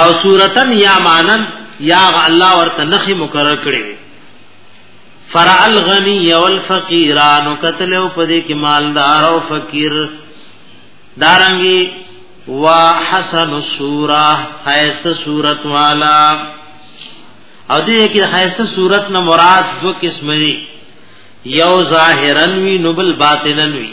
او صورتن یا مانن یا الله ورته نخي مقرر کړي فرع الغنی والفقیران قتل او پدې کې مالدار او فقیر دارنګي وا حسن الصوره خیست صورت والا او دې کې خیست صورت نه مراد دو قسم دي یو ظاهرن وی نبل باطنن وی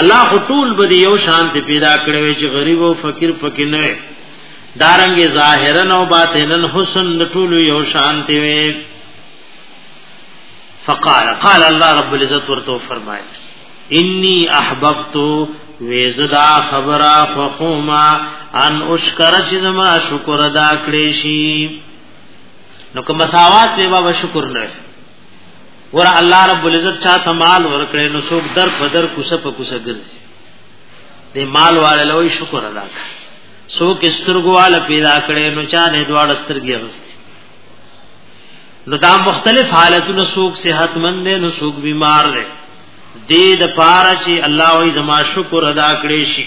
الله خطول به یو شان ته پیدا کړی چې غریب او فقیر پکې نه دارنګ ظاهرا او باطنا حسن د ټول یو شان ته وي فقال قال الله رب العزت ورته فرمایي انی احببت ویزدا خبره فخوما ان اشکر چې زما شکر ادا کړې شي نو کوم مساوات به شکر نه ور الله رب العزت چا ته مال ورکړي نو څوک در په در کوسه په کوسه ګرځي دې مال والے لوی شکر ادا کړي څوک سترګو والا پیدا کړي نو چا نه دواړه سترګي غوستي نو دا مختلف حالتونه څوک صحت مند دي نو څوک بیمار دي دې د پاره چې الله وي زما شکر ادا کړي شي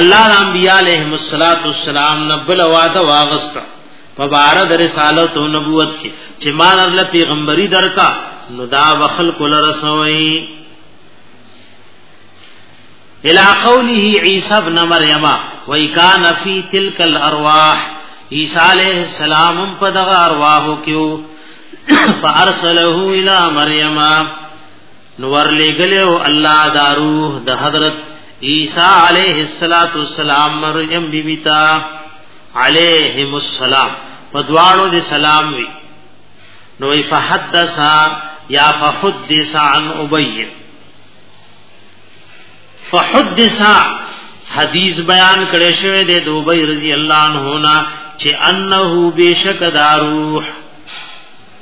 الله انبیاء علیهم الصلاۃ والسلام نه بل واده واغستا مبارک رسالت او نبوت کې چې ما الله پیغمبري درکا نو دا وخل کول رسوي الى قوله عيسى ابن مريم وكان في تلك الارواح عيسى عليه السلام په دغه ارواحو کې فارسله الى مريم نو ورلېګلې او الله دا روح د حضرت عیسی علیه الصلاۃ والسلام مریم بی بی تا علیهم السلام په دواړو دې سلام وی نو فحدثا یا فحدث عن ابی فحدث حدیث بیان کړي شوی د دوبی رضی الله عنه نا چې انه بشک داروح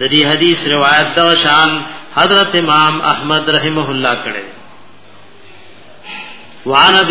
د دې حدیث روایت دا شان حضرت امام احمد رحمه الله کړه وعن ابي